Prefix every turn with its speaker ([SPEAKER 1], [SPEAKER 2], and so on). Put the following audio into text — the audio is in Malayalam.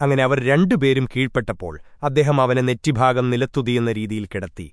[SPEAKER 1] അങ്ങനെ അവർ രണ്ടുപേരും കീഴ്പ്പെട്ടപ്പോൾ അദ്ദേഹം അവനെ നെറ്റിഭാഗം നിലത്തുതിയുന്ന രീതിയിൽ കിടത്തി.